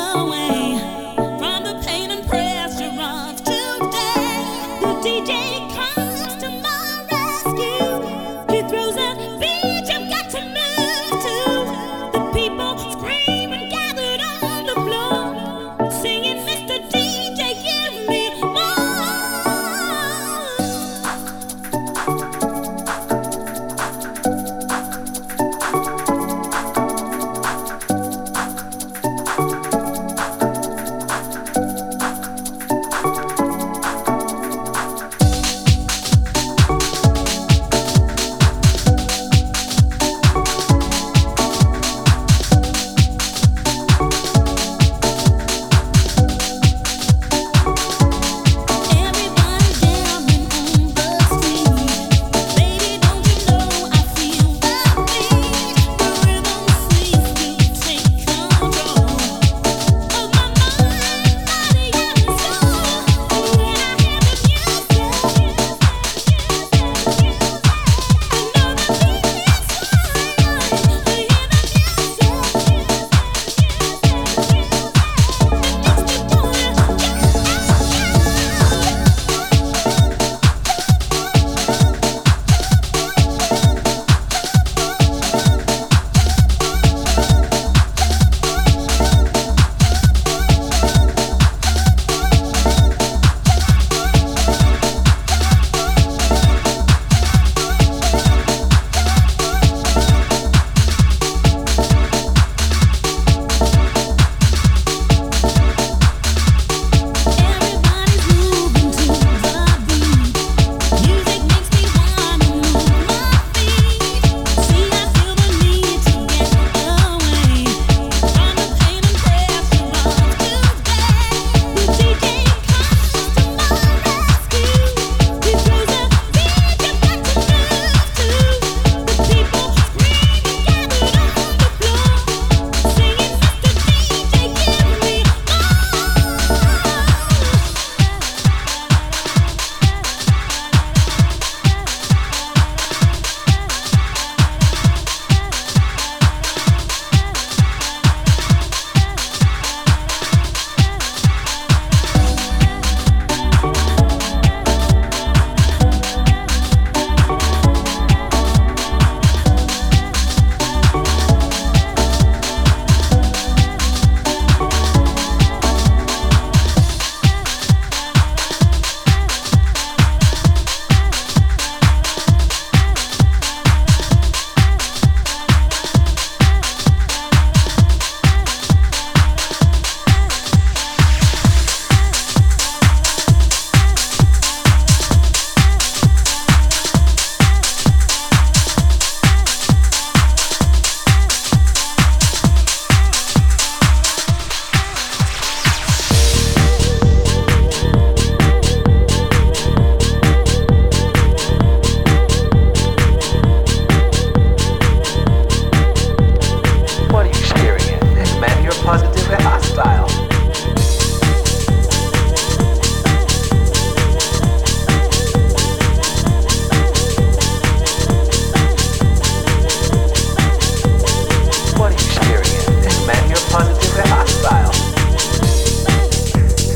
now.